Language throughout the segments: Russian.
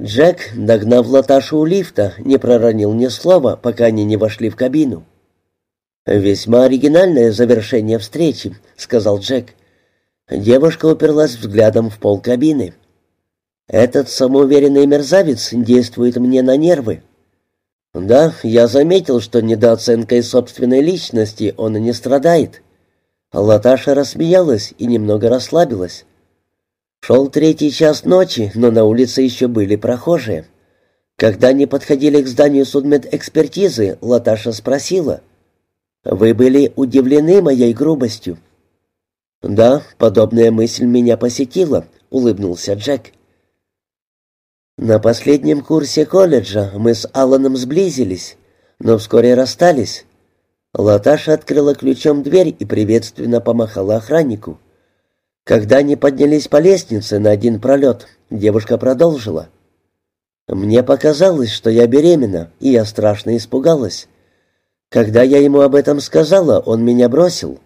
Джек, догнав Латашу у лифта, не проронил ни слова, пока они не вошли в кабину. «Весьма оригинальное завершение встречи», — сказал Джек. Девушка уперлась взглядом в пол кабины. «Этот самоуверенный мерзавец действует мне на нервы». «Да, я заметил, что недооценкой собственной личности он и не страдает». Латаша рассмеялась и немного расслабилась. Шел третий час ночи, но на улице еще были прохожие. Когда они подходили к зданию судмедэкспертизы, Латаша спросила, «Вы были удивлены моей грубостью?» «Да, подобная мысль меня посетила», — улыбнулся Джек. «На последнем курсе колледжа мы с Алланом сблизились, но вскоре расстались». Латаша открыла ключом дверь и приветственно помахала охраннику. Когда они поднялись по лестнице на один пролет, девушка продолжила. «Мне показалось, что я беременна, и я страшно испугалась. Когда я ему об этом сказала, он меня бросил.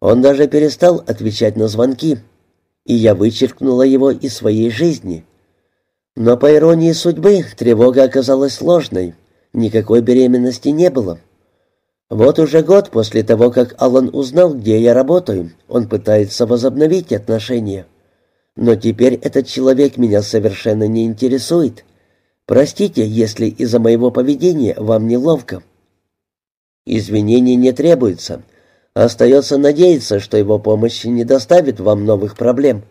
Он даже перестал отвечать на звонки, и я вычеркнула его из своей жизни. Но по иронии судьбы тревога оказалась ложной, никакой беременности не было». Вот уже год после того, как Аллан узнал, где я работаю, он пытается возобновить отношения. Но теперь этот человек меня совершенно не интересует. Простите, если из-за моего поведения вам неловко. Извинений не требуется. Остается надеяться, что его помощь не доставит вам новых проблем.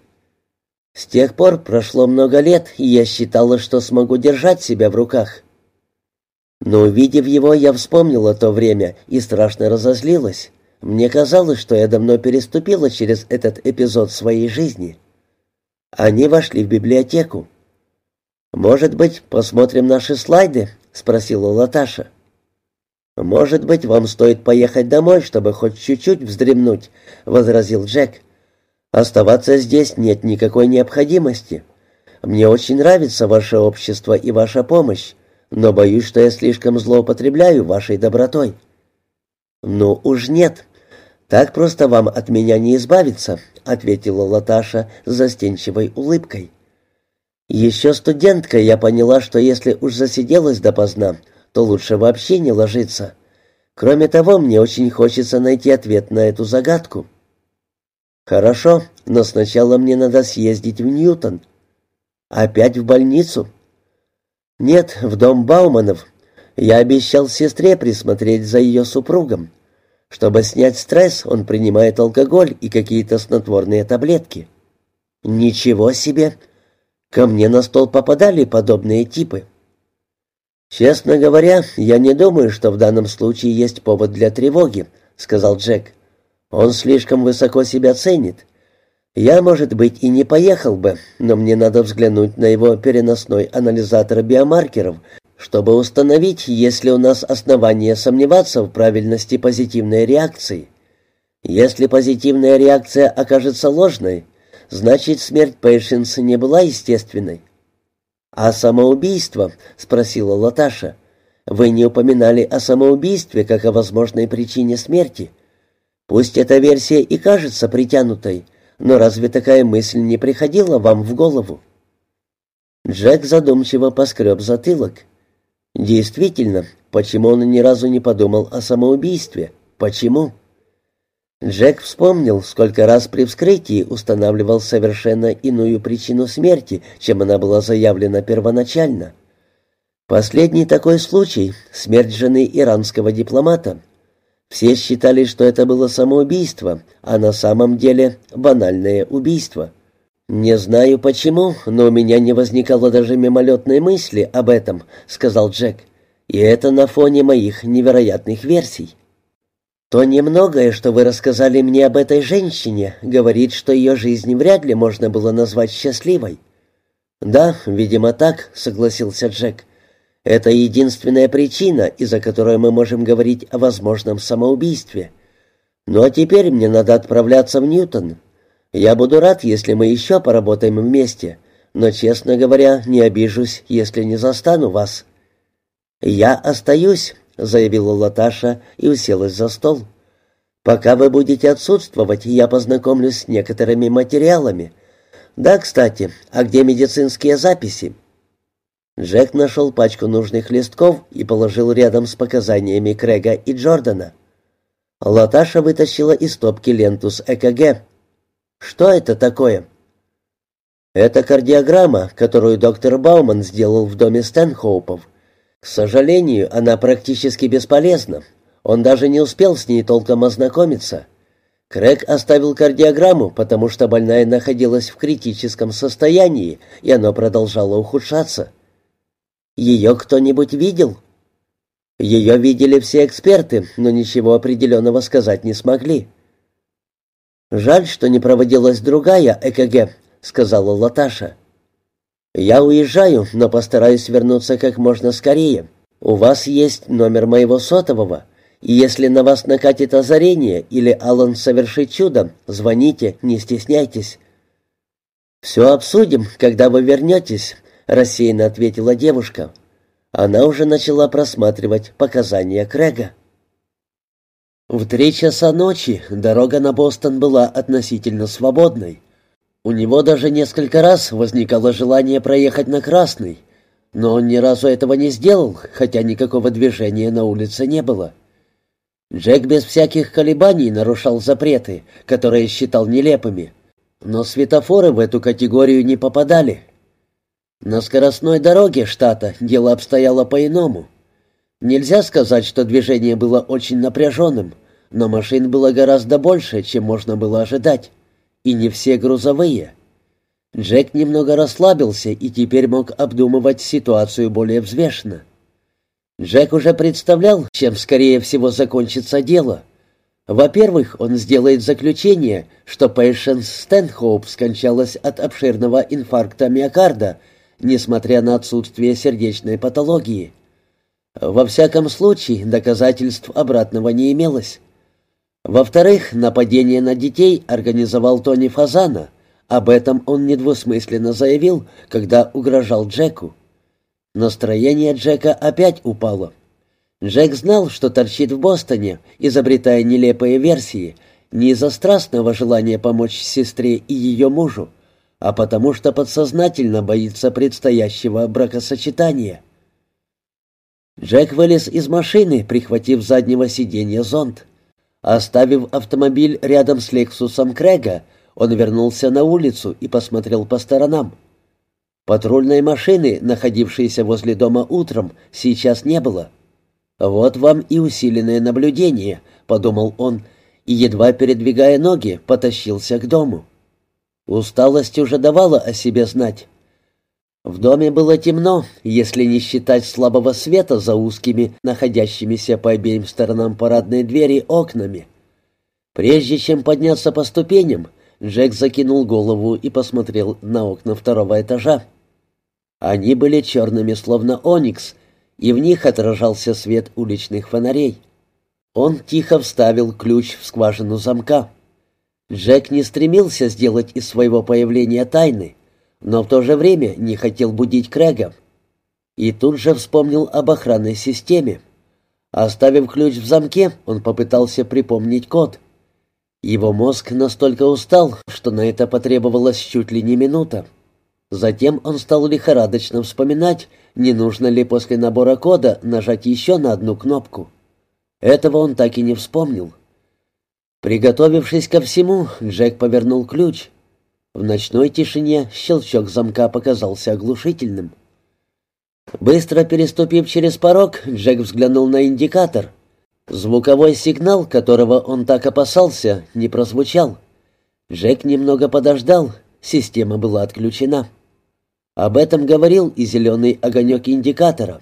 С тех пор прошло много лет, и я считала, что смогу держать себя в руках. Но увидев его, я вспомнила то время и страшно разозлилась. Мне казалось, что я давно переступила через этот эпизод своей жизни. Они вошли в библиотеку. «Может быть, посмотрим наши слайды?» — спросила Латаша. «Может быть, вам стоит поехать домой, чтобы хоть чуть-чуть вздремнуть», — возразил Джек. «Оставаться здесь нет никакой необходимости. Мне очень нравится ваше общество и ваша помощь, но боюсь, что я слишком злоупотребляю вашей добротой». «Ну уж нет. Так просто вам от меня не избавиться», — ответила Латаша с застенчивой улыбкой. «Еще студентка я поняла, что если уж засиделась допоздна, то лучше вообще не ложиться. Кроме того, мне очень хочется найти ответ на эту загадку». «Хорошо, но сначала мне надо съездить в Ньютон». «Опять в больницу?» «Нет, в дом Бауманов. Я обещал сестре присмотреть за ее супругом. Чтобы снять стресс, он принимает алкоголь и какие-то снотворные таблетки». «Ничего себе! Ко мне на стол попадали подобные типы». «Честно говоря, я не думаю, что в данном случае есть повод для тревоги», — сказал Джек. «Он слишком высоко себя ценит. Я, может быть, и не поехал бы, но мне надо взглянуть на его переносной анализатор биомаркеров, чтобы установить, есть ли у нас основания сомневаться в правильности позитивной реакции. Если позитивная реакция окажется ложной, значит, смерть Пейшенс не была естественной. «А самоубийство?» — спросила Латаша. «Вы не упоминали о самоубийстве как о возможной причине смерти. Пусть эта версия и кажется притянутой, но разве такая мысль не приходила вам в голову?» Джек задумчиво поскреб затылок. «Действительно, почему он ни разу не подумал о самоубийстве? Почему?» Джек вспомнил, сколько раз при вскрытии устанавливал совершенно иную причину смерти, чем она была заявлена первоначально. Последний такой случай — смерть жены иранского дипломата — все считали, что это было самоубийство, а на самом деле банальное убийство. «Не знаю почему, но у меня не возникало даже мимолетной мысли об этом», — сказал Джек. «И это на фоне моих невероятных версий». «То немногое, что вы рассказали мне об этой женщине, говорит, что ее жизнь вряд ли можно было назвать счастливой». «Да, видимо, так», — согласился Джек. Это единственная причина, из-за которой мы можем говорить о возможном самоубийстве. Ну а теперь мне надо отправляться в Ньютон. Я буду рад, если мы еще поработаем вместе, но, честно говоря, не обижусь, если не застану вас». «Я остаюсь», — заявила Латаша и уселась за стол. «Пока вы будете отсутствовать, я познакомлюсь с некоторыми материалами. Да, кстати, а где медицинские записи?» Джек нашел пачку нужных листков и положил рядом с показаниями Крэга и Джордана. Латаша вытащила из стопки ленту с ЭКГ. «Что это такое?» «Это кардиограмма, которую доктор Бауман сделал в доме Стэнхоупов. К сожалению, она практически бесполезна. Он даже не успел с ней толком ознакомиться. Крэг оставил кардиограмму, потому что больная находилась в критическом состоянии, и оно продолжало ухудшаться. Ее кто-нибудь видел?» Ее видели все эксперты, но ничего определенного сказать не смогли. «Жаль, что не проводилась другая ЭКГ», — сказала Латаша. «Я уезжаю, но постараюсь вернуться как можно скорее. У вас есть номер моего сотового, и если на вас накатит озарение или Аллан совершит чудо, звоните, не стесняйтесь». «Все обсудим, когда вы вернетесь», — рассеянно ответила девушка. Она уже начала просматривать показания Крэга. В три часа ночи дорога на Бостон была относительно свободной. У него даже несколько раз возникало желание проехать на красный, но он ни разу этого не сделал, хотя никакого движения на улице не было. Джек без всяких колебаний нарушал запреты, которые считал нелепыми, но светофоры в эту категорию не попадали. На скоростной дороге штата дело обстояло по-иному. Нельзя сказать, что движение было очень напряженным, но машин было гораздо больше, чем можно было ожидать. И не все грузовые. Джек немного расслабился и теперь мог обдумывать ситуацию более взвешенно. Джек уже представлял, чем скорее всего закончится дело. Во-первых, он сделает заключение, что Пэйшенс Стэнхоуп скончалась от обширного инфаркта миокарда – несмотря на отсутствие сердечной патологии. Во всяком случае, доказательств обратного не имелось. Во-вторых, нападение на детей организовал Тони Фазана. Об этом он недвусмысленно заявил, когда угрожал Джеку. Настроение Джека опять упало. Джек знал, что торчит в Бостоне, изобретая нелепые версии, не из-за страстного желания помочь сестре и ее мужу, а потому что подсознательно боится предстоящего бракосочетания. Джек вылез из машины, прихватив заднего сиденья зонт. Оставив автомобиль рядом с Лексусом Крэга, он вернулся на улицу и посмотрел по сторонам. Патрульной машины, находившейся возле дома утром, сейчас не было. «Вот вам и усиленное наблюдение», — подумал он, и, едва передвигая ноги, потащился к дому. Усталость уже давала о себе знать. В доме было темно, если не считать слабого света за узкими, находящимися по обеим сторонам парадной двери окнами. Прежде чем подняться по ступеням, Джек закинул голову и посмотрел на окна второго этажа. Они были черными, словно оникс, и в них отражался свет уличных фонарей. Он тихо вставил ключ в скважину замка. Джек не стремился сделать из своего появления тайны, но в то же время не хотел будить Крэга. И тут же вспомнил об охранной системе. Оставив ключ в замке, он попытался припомнить код. Его мозг настолько устал, что на это потребовалось чуть ли не минута. Затем он стал лихорадочно вспоминать, не нужно ли после набора кода нажать еще на одну кнопку. Этого он так и не вспомнил. Приготовившись ко всему, Джек повернул ключ. В ночной тишине щелчок замка показался оглушительным. Быстро переступив через порог, Джек взглянул на индикатор. Звуковой сигнал, которого он так опасался, не прозвучал. Джек немного подождал, система была отключена. Об этом говорил и зеленый огонек индикатора.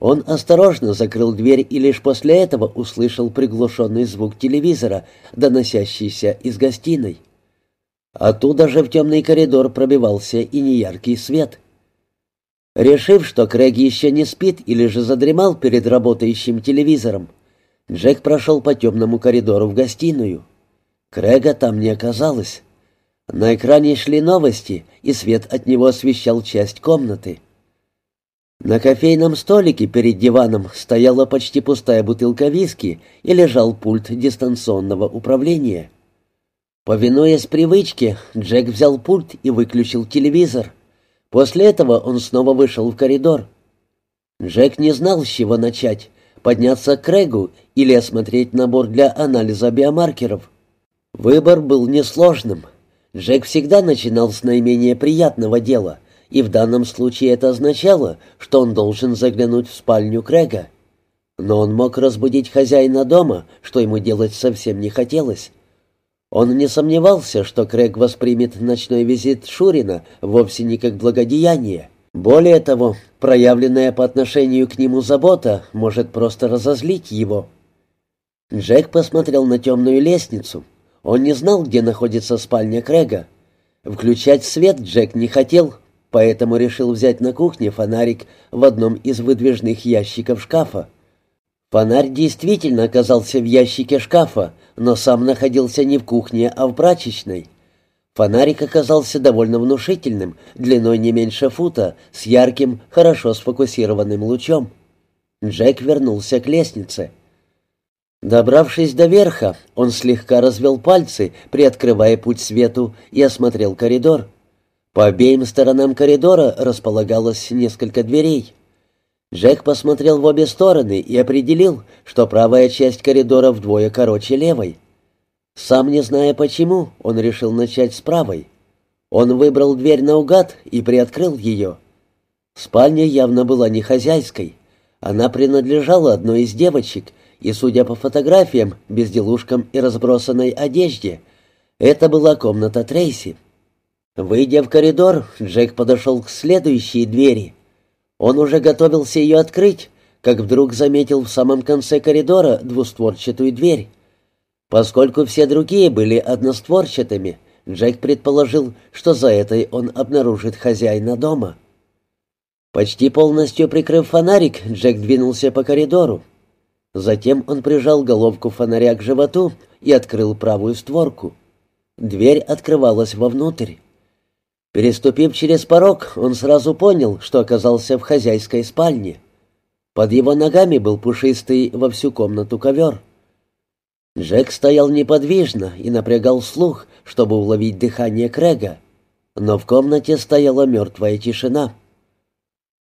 Он осторожно закрыл дверь и лишь после этого услышал приглушенный звук телевизора, доносящийся из гостиной. Оттуда же в темный коридор пробивался и неяркий свет. Решив, что Крэг еще не спит или же задремал перед работающим телевизором, Джек прошел по темному коридору в гостиную. Крэга там не оказалось. На экране шли новости, и свет от него освещал часть комнаты. На кофейном столике перед диваном стояла почти пустая бутылка виски и лежал пульт дистанционного управления. Повинуясь привычке, Джек взял пульт и выключил телевизор. После этого он снова вышел в коридор. Джек не знал, с чего начать — подняться к Крэгу или осмотреть набор для анализа биомаркеров. Выбор был несложным. Джек всегда начинал с наименее приятного дела, и в данном случае это означало, что он должен заглянуть в спальню Крэга. Но он мог разбудить хозяина дома, что ему делать совсем не хотелось. Он не сомневался, что Крэг воспримет ночной визит Шурина вовсе не как благодеяние. Более того, проявленная по отношению к нему забота может просто разозлить его. Джек посмотрел на темную лестницу. Он не знал, где находится спальня Крэга. Включать свет Джек не хотел, поэтому решил взять на кухне фонарик в одном из выдвижных ящиков шкафа. Фонарь действительно оказался в ящике шкафа, но сам находился не в кухне, а в прачечной. Фонарик оказался довольно внушительным, длиной не меньше фута, с ярким, хорошо сфокусированным лучом. Джек вернулся к лестнице. Добравшись до верха, он слегка развел пальцы, приоткрывая путь свету, и осмотрел коридор. По обеим сторонам коридора располагалось несколько дверей. Джек посмотрел в обе стороны и определил, что правая часть коридора вдвое короче левой. Сам не зная почему, он решил начать с правой. Он выбрал дверь наугад и приоткрыл ее. Спальня явно была не хозяйской. Она принадлежала одной из девочек, и, судя по фотографиям, безделушкам и разбросанной одежде, это была комната Трейси. Выйдя в коридор, Джек подошел к следующей двери — он уже готовился ее открыть, как вдруг заметил в самом конце коридора двустворчатую дверь. Поскольку все другие были одностворчатыми, Джек предположил, что за этой он обнаружит хозяина дома. Почти полностью прикрыв фонарик, Джек двинулся по коридору. Затем он прижал головку фонаря к животу и открыл правую створку. Дверь открывалась вовнутрь. Переступив через порог, он сразу понял, что оказался в хозяйской спальне. Под его ногами был пушистый во всю комнату ковер. Джек стоял неподвижно и напрягал слух, чтобы уловить дыхание Крэга, но в комнате стояла мертвая тишина.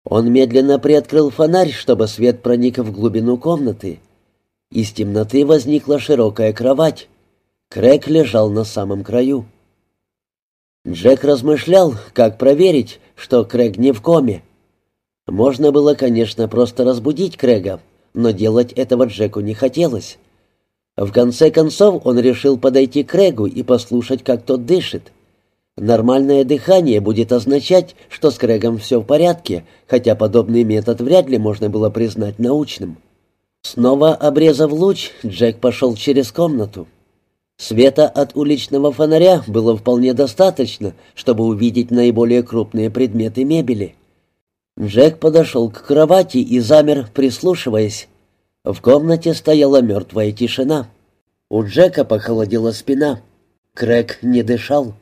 Он медленно приоткрыл фонарь, чтобы свет проник в глубину комнаты. Из темноты возникла широкая кровать. Крэг лежал на самом краю. Джек размышлял, как проверить, что Крэг не в коме. Можно было, конечно, просто разбудить Крэга, но делать этого Джеку не хотелось. В конце концов он решил подойти к Крэгу и послушать, как тот дышит. Нормальное дыхание будет означать, что с Крэгом все в порядке, хотя подобный метод вряд ли можно было признать научным. Снова обрезав луч, Джек пошел через комнату. Света от уличного фонаря было вполне достаточно, чтобы увидеть наиболее крупные предметы мебели. Джек подошел к кровати и замер, прислушиваясь. В комнате стояла мертвая тишина. У Джека похолодела спина. Крэг не дышал.